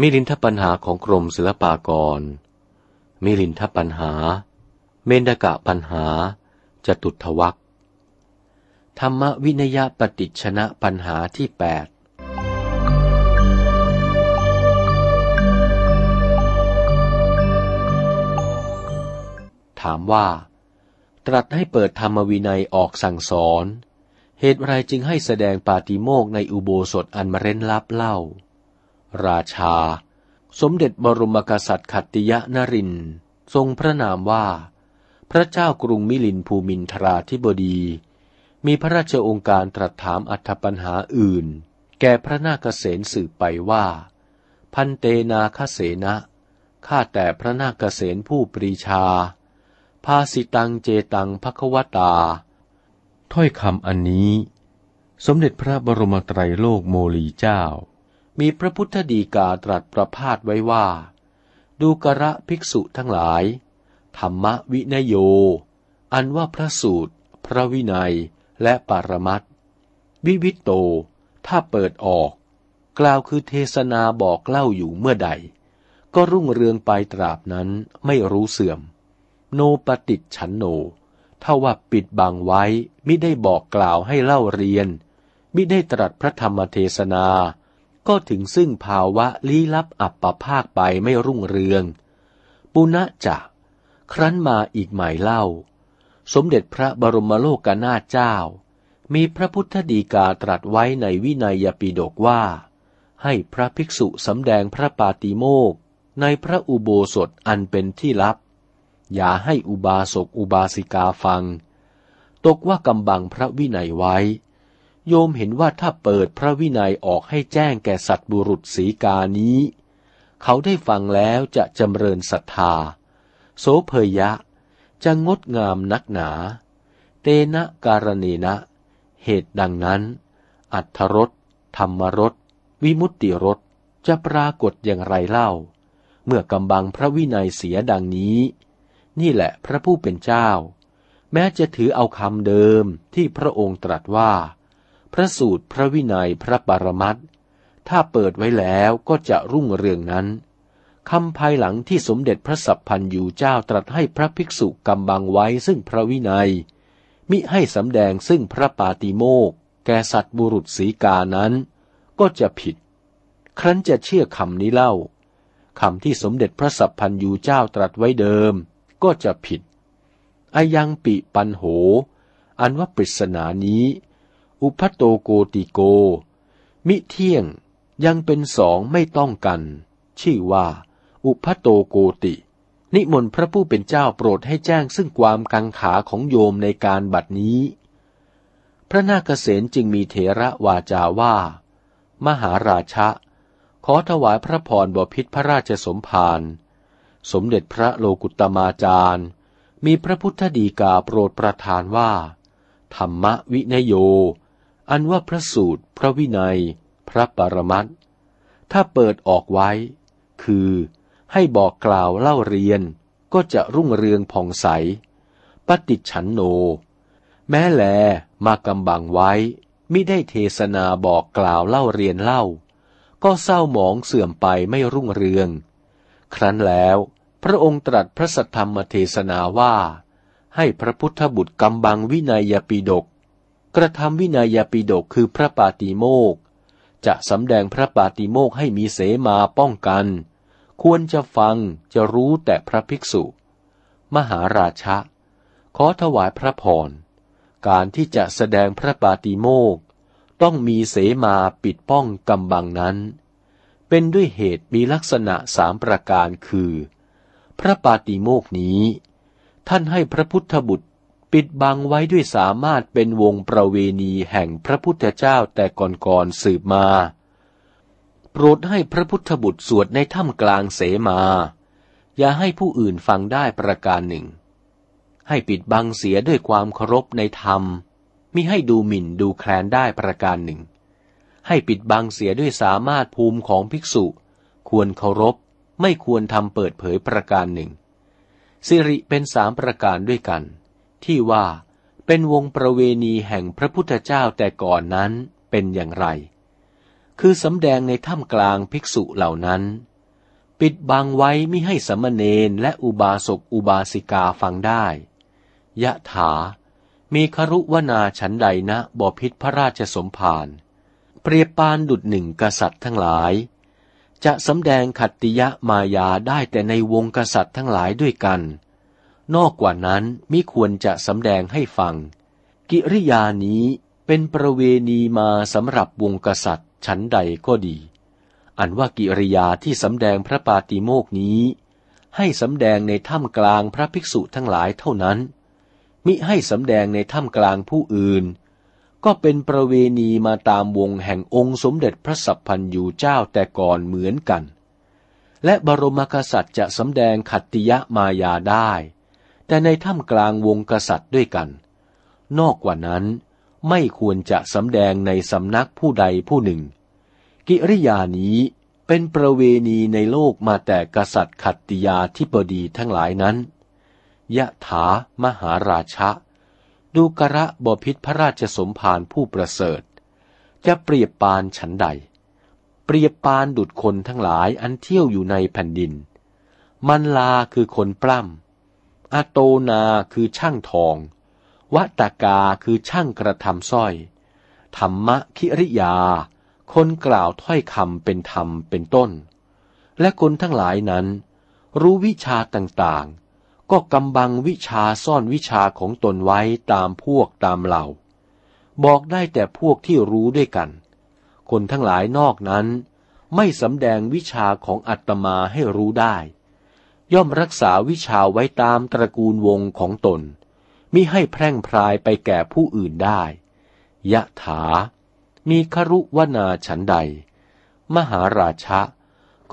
มิลินทปัญหาของกรมศิลปากร มิลินทปัญหา เมนกะปัญหา จตุทวักธรรมวินยปฏิชนะปัญหาที่แปดถามว่า ตรัสให้เปิดธรรมวินัยออกสั่งสอน เหตุไรจึงให้แสดงปาติโมกในอุโบสถอันมเร้นลับเล่า ราชา สมเด็จบรมกษัตริย์ขัตติยนริน ทรงพระนามว่า พระเจ้ากรุงมิลินภูมินทราธิบดี มีพระราชองค์การตรัสถามอัธปัญหาอื่น แก่พระนาคเษนสืบไปว่า พันเตนาคเสนะข้าแต่พระนาคเษนผู้ปรีชา ภาสิตังเจตังภควตา ถ้อยคำอันนี้ สมเด็จพระบรมไตรโลกโมลีเจ้า มีพระพุทธดีกาตรัสประพาสไว้ว่า ดูกระภิกษุทั้งหลาย ธรรมวินโย อันว่าพระสูตร พระวินัย และปารมัตวิวิตโต ถ้าเปิดออก กล่าวคือเทศนาบอกเล่าอยู่เมื่อใด ก็รุ่งเรืองไปตราบนั้นไม่รู้เสื่อม โนปฏิฉันโนถ้าว่าปิดบังไว้ มิได้บอกกล่าวให้เล่าเรียน มิได้ตรัสพระธรรมเทศนา ก็ถึงซึ่งภาวะลี้ลับอับปภาคไปไม่รุ่งเรือง ปุณะจะ ครั้นมาอีกหมายเล่า สมเด็จพระบรมโลกนาถเจ้า มีพระพุทธดีกาตรัสไว้ในวินัยปิฎกว่า ให้พระภิกษุสำแดงพระปาติโมกในพระอุโบสถอันเป็นที่ลับ อย่าให้อุบาสกอุบาสิกาฟัง ตกว่ากำบังพระวินัยไว้ โยมเห็นว่าถ้าเปิดพระวินัยออกให้แจ้งแก่สัตบุรุษสีกานี้ เขาได้ฟังแล้วจะจำเริญศรัทธา โสเพยะ จะงดงามนักหนา เตนะการเนนะ เหตุดังนั้น อัทธรสธรรมรสวิมุตติรสจะปรากฏอย่างไรเล่า เมื่อกำบังพระวินัยเสียดังนี้ นี่แหละพระผู้เป็นเจ้า แม้จะถือเอาคำเดิมที่พระองค์ตรัสว่า พระสูตรพระวินัยพระปรมัตถ้าเปิดไว้แล้วก็จะรุ่งเรืองนั้นคำภายหลังที่สมเด็จพระสัพพันยูเจ้าตรัสให้พระภิกษุกำบังไว้ซึ่งพระวินัย มิให้สำแดงซึ่งพระปาติโมกแกสัตว์บุรุษสีกานั้น ก็จะผิด ครั้นจะเชื่อคำนี้เล่าคำที่สมเด็จพระสัพพันยูเจ้าตรัสไว้เดิม ก็จะผิดอายังปิปันโห อันว่าปริศนานี้ อุพัโตโกติโก มิเที่ยงยังเป็นสองไม่ต้องกัน ชื่อว่า อุพัโตโกติ นิมนต์พระผู้เป็นเจ้าโปรดให้แจ้งซึ่งความกังขาของโยมในการบัดนี้ พระนาคเษนจึงมีเถระวาจาว่า มหาราชะ ขอถวายพระพรบพิษพระราชสมภารสมเด็จพระโลกุตมาจารย์ มีพระพุทธดีกาโปรดประทานว่า ธรรมวินโย อันว่าพระสูตร พระวินัย พระปรมัตถ้าเปิดออกไว้ คือให้บอกกล่าวเล่าเรียนก็จะรุ่งเรืองผ่องใส ปฏิฉันโน แม้แลมากำบังไว้ มิได้เทศนาบอกกล่าวเล่าเรียนเล่า ก็เศร้าหมองเสื่อมไปไม่รุ่งเรือง ครั้นแล้วพระองค์ตรัสพระสัทธรรมเทศนาว่า ให้พระพุทธบุตรกำบังวินัยปิฎก กระทำวินัยปิฎกคือพระปาติโมกจะสำแดงพระปาติโมกให้มีเสมาป้องกัน ควรจะฟังจะรู้แต่พระภิกษุ มหาราชะ ขอถวายพระพร การที่จะแสดงพระปาติโมกต้องมีเสมาปิดป้องกำบังนั้น เป็นด้วยเหตุมีลักษณะสามประการคือ พระปาติโมกนี้ ท่านให้พระพุทธบุตร ปิดบังไว้ด้วยสามารถเป็นวงประเวณีแห่งพระพุทธเจ้าแต่ก่อนๆสืบมา โปรดให้พระพุทธบุตรสวดในถ้ำกลางเสมา อย่าให้ผู้อื่นฟังได้ประการหนึ่ง ให้ปิดบังเสียด้วยความเคารพในธรรมมิให้ดูหมิ่นดูแคลนได้ประการหนึ่ง ให้ปิดบังเสียด้วยสามารถภูมิของภิกษุ ควรเคารพไม่ควรทำเปิดเผยประการหนึ่งสิริเป็นสามประการด้วยกัน ที่ว่าเป็นวงประเวณีแห่งพระพุทธเจ้าแต่ก่อนนั้นเป็นอย่างไร คือสำแดงในถ้ำกลางภิกษุเหล่านั้น ปิดบังไว้มิให้สมณเณรและอุบาสกอุบาสิกาฟังได้ ยะถา มีครุวนาฉันใดนะบอพิษพระราชสมภารเปรียบปานดุดหนึ่งกษัตริย์ทั้งหลาย จะสำแดงขัตติยะมายาได้แต่ในวงกษัตริย์ทั้งหลายด้วยกัน นอกกว่านั้นมิควรจะสำแดงให้ฟัง กิริยานี้เป็นประเวณีมาสำหรับวงกษัตริย์ชั้นใดก็ดี อันว่ากิริยาที่สำแดงพระปาติโมกนี้ ให้สำแดงในถ้ำกลางพระภิกษุทั้งหลายเท่านั้น มิให้สำแดงในถ้ำกลางผู้อื่น ก็เป็นประเวณีมาตามวงแห่งองค์สมเด็จพระสัพพันยูเจ้าแต่ก่อนเหมือนกัน และบรมกษัตริย์จะสำแดงขัตติยะมายาได้ แต่ในถ้ำกลางวงกษัตริย์ด้วยกัน นอกกว่านั้นไม่ควรจะสำแดงในสำนักผู้ใดผู้หนึ่ง กิริยานี้เป็นประเวณีในโลกมาแต่กษัตริย์ขัตติยาธิบดีทั้งหลายนั้นยะถามหาราชะ ดูกระบพิษพระราชสมภารผู้ประเสริฐ จะเปรียบปานฉันใด เปรียบปานดุดคนทั้งหลายอันเที่ยวอยู่ในแผ่นดิน มันลาคือคนปล้ำ อโตนาคือช่างทองวัตกาคือช่างกระทำสร้อย ธรรมะคิริยา คนกล่าวถ้อยคำเป็นธรรมเป็นต้น และคนทั้งหลายนั้น รู้วิชาต่างๆ ก็กำบังวิชาซ่อนวิชาของตนไว้ตามพวกตามเหล่า บอกได้แต่พวกที่รู้ด้วยกัน คนทั้งหลายนอกนั้น ไม่สำแดงวิชาของอัตมาให้รู้ได้ ย่อมรักษาวิชาไว้ตามตระกูลวงของตนมิให้แพร่งพรายไปแก่ผู้อื่นได้ ยะถา มีครุวนาฉันใด มหาราชะ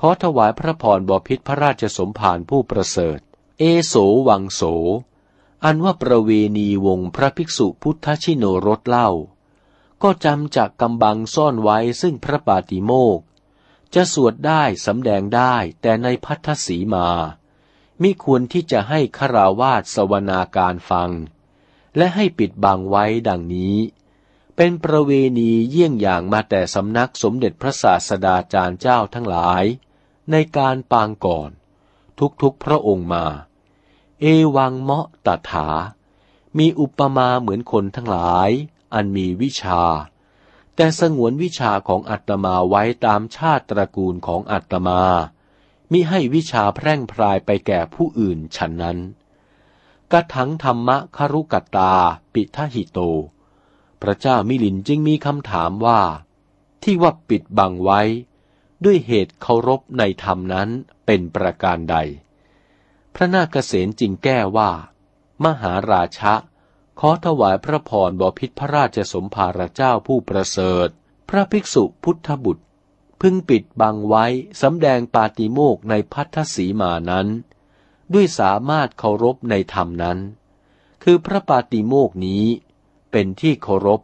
ขอถวายพระพรบพิษพระราชสมภารผู้ประเสริฐ เอโสวังโส อันว่าประเวณีวงพระภิกษุพุทธชิโนรสเล่า ก็จำจากกำบังซ่อนไว้ซึ่งพระปาติโมก จะสวดได้สำแดงได้แต่ในพัทธสีมา มิควรที่จะให้คราวาสสวนาการฟัง และให้ปิดบังไว้ดังนี้ เป็นประเวณีเยี่ยงอย่างมาแต่สำนักสมเด็จพระศาสดาจารย์เจ้าทั้งหลาย ในการปางก่อน ทุกๆพระองค์มา เอวังเมาะตถา มีอุปมาเหมือนคนทั้งหลาย อันมีวิชา แต่สงวนวิชาของอัตมาไว้ตามชาติตระกูลของอัตมา มิให้วิชาแพร่งพรายไปแก่ผู้อื่นฉันนั้นกะถังธรรมะคารุกตา ปิทหิโต พระเจ้ามิลินจึงมีคำถามว่า ที่ว่าปิดบังไว้ ด้วยเหตุเคารพในธรรมนั้นเป็นประการใด พระนาคเษนจึงแก้ว่า มหาราชะ ขอถวายพระพรบพิษพระราชสมภารเจ้าผู้ประเสริฐ พระภิกษุพุทธบุตร พึ่งปิดบังไว้สำแดงปาติโมกในพัทธสีมานั้น ด้วยสามารถเคารพในธรรมนั้น คือพระปาติโมกนี้เป็นที่เคารพ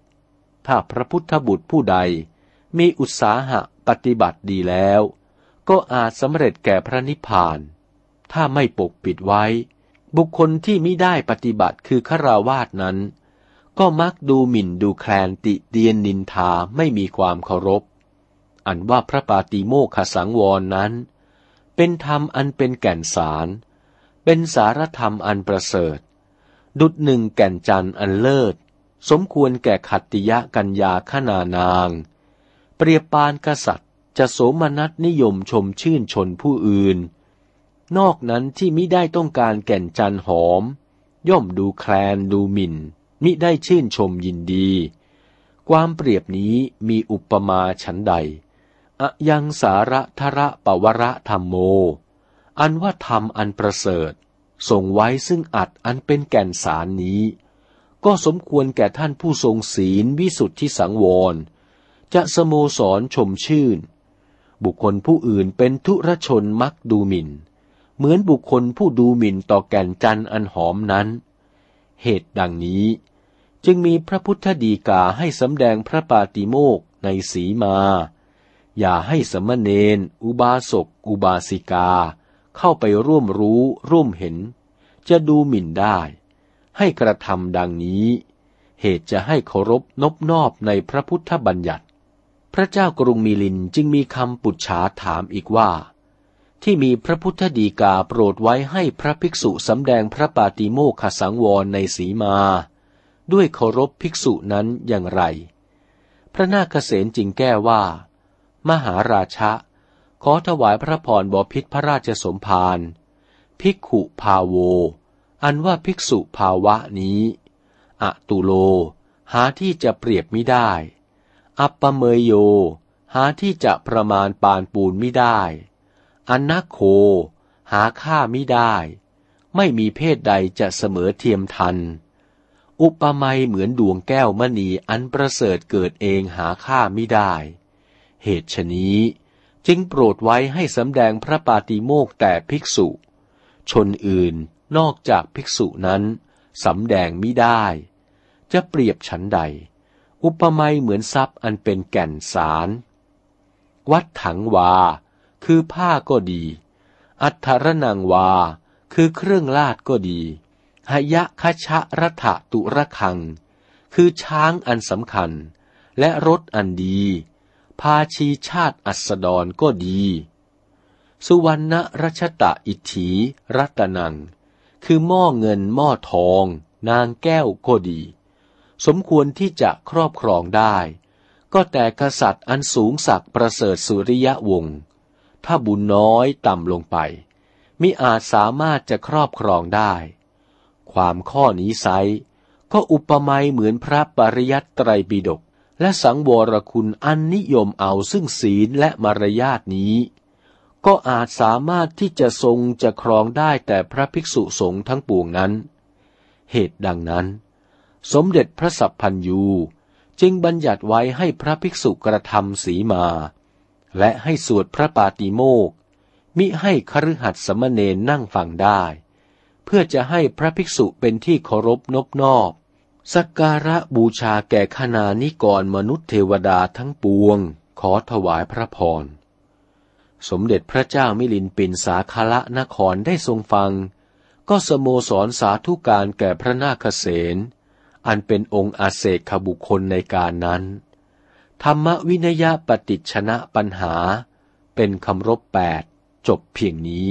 ถ้าพระพุทธบุตรผู้ใด มีอุตสาหะปฏิบัติดีแล้ว ก็อาจสำเร็จแก่พระนิพพาน ถ้าไม่ปกปิดไว้ บุคคลที่มิได้ปฏิบัติคือขราวาสนั้น ก็มักดูหมิ่นดูแคลนติเดียนนินทาไม่มีความเคารพ อันว่าพระปาติโมขสังวรนั้น เป็นธรรมอันเป็นแก่นสาร เป็นสารธรรมอันประเสริฐ ดุดหนึ่งแก่นจันอันเลิศ สมควรแก่ขัตติยะกัญญาขนานาง เปรียบปานกษัตริย์จะโสมนัสนิยมชมชื่นชนผู้อื่น นอกนั้นที่มิได้ต้องการแก่นจันหอม ย่อมดูแคลนดูหมิน่น มิได้ชื่นชมยินดี ความเปรียบนี้มีอุปมาฉันใด อยังสาระทระปวระธรรมโม อันว่าธรรมอันประเสริฐส่งไว้ซึ่งอัดอันเป็นแก่นสารนี้ ก็สมควรแก่ท่านผู้ทรงศีลวิสุทธิสังวร จะสโมสรชมชื่น บุคคลผู้อื่นเป็นทุรชนมักดูหมิน่น เหมือนบุคคลผู้ดูหมิ่นต่อแก่นจันอันหอมนั้น เหตุดังนี้ จึงมีพระพุทธดีกาให้สำแดงพระปาติโมกในสีมา อย่าให้สมณเณรอุบาสก อุบาสิกา เข้าไปร่วมรู้ร่วมเห็น จะดูหมิ่นได้ ให้กระทำดังนี้ เหตุจะให้เคารพนบนอบในพระพุทธบัญญัติ พระเจ้ากรุงมิลินจึงมีคำปุจฉาถามอีกว่า ที่มีพระพุทธดีกาโปรดไว้ให้พระภิกษุสำแดงพระปาติโมขสังวรในสีมา ด้วยเคารพภิกษุนั้นอย่างไร พระนาคเษนจิงแก้ว่า มหาราชะ ขอถวายพระพรบพิษพระราชสมภาร ภิกขุภาโว อันว่าภิกษุภาวะนี้อะตุโล หาที่จะเปรียบไม่ได้ อัปปเมยโย หาที่จะประมาณปานปูนไม่ได้ อันนักโค หาค่าไม่ได้ ไม่มีเพศใดจะเสมอเทียมทัน อุปมาเหมือนดวงแก้วมณีอันประเสริฐเกิดเองหาค่าไม่ได้ เหตุฉนี้ จึงโปรดไว้ให้สำแดงพระปาติโมกแต่ภิกษุ ชนอื่นนอกจากภิกษุนั้นสำแดงมิได้ จะเปรียบฉันใด อุปมาเหมือนทรัพย์อันเป็นแก่นสาร วัดถังวา คือผ้าก็ดี อัทรนังวา คือเครื่องลาดก็ดีหยะคชะรัฐตุระคัง คือช้างอันสำคัญ และรถอันดี พาชีชาติอัสดรก็ดี สุวรรณรัชตะอิทธิรัตนังคือหม้อเงินหม้อทอง นางแก้วก็ดี สมควรที่จะครอบครองได้ ก็แต่กษัตริย์อันสูงสักประเสริฐสุริยะวงศ์ถ้าบุญน้อยต่ำลงไป มิอาจสามารถจะครอบครองได้ ความข้อนี้ไซก็อุปมาเหมือนพระปริยัตไตรปิฎก และสังวรคุณอันนิยมเอาซึ่งศีลและมารยาทนี้ ก็อาจสามารถที่จะทรงจะครองได้แต่พระภิกษุสงฆ์ทั้งปวงนั้น เหตุดังนั้น สมเด็จพระสัพพันยูจึงบัญญัติไว้ให้พระภิกษุกระทำสีมา และให้สวดพระปาติโมกมิให้คฤหัสสมณเณรนั่งฟังได้ เพื่อจะให้พระภิกษุเป็นที่เคารพนบนอบ สักการะบูชาแก่ขณานิกรมนุษย์เทวดาทั้งปวง ขอถวายพระพร สมเด็จพระเจ้ามิลินปินสาคละนครได้ทรงฟัง ก็สโมสรสาธุการแก่พระนาคเษนอันเป็นองค์อาเศกขบุคคลในการนั้น ธรรมวินยปฏิชนะปัญหา เป็นคำรบแปดจบเพียงนี้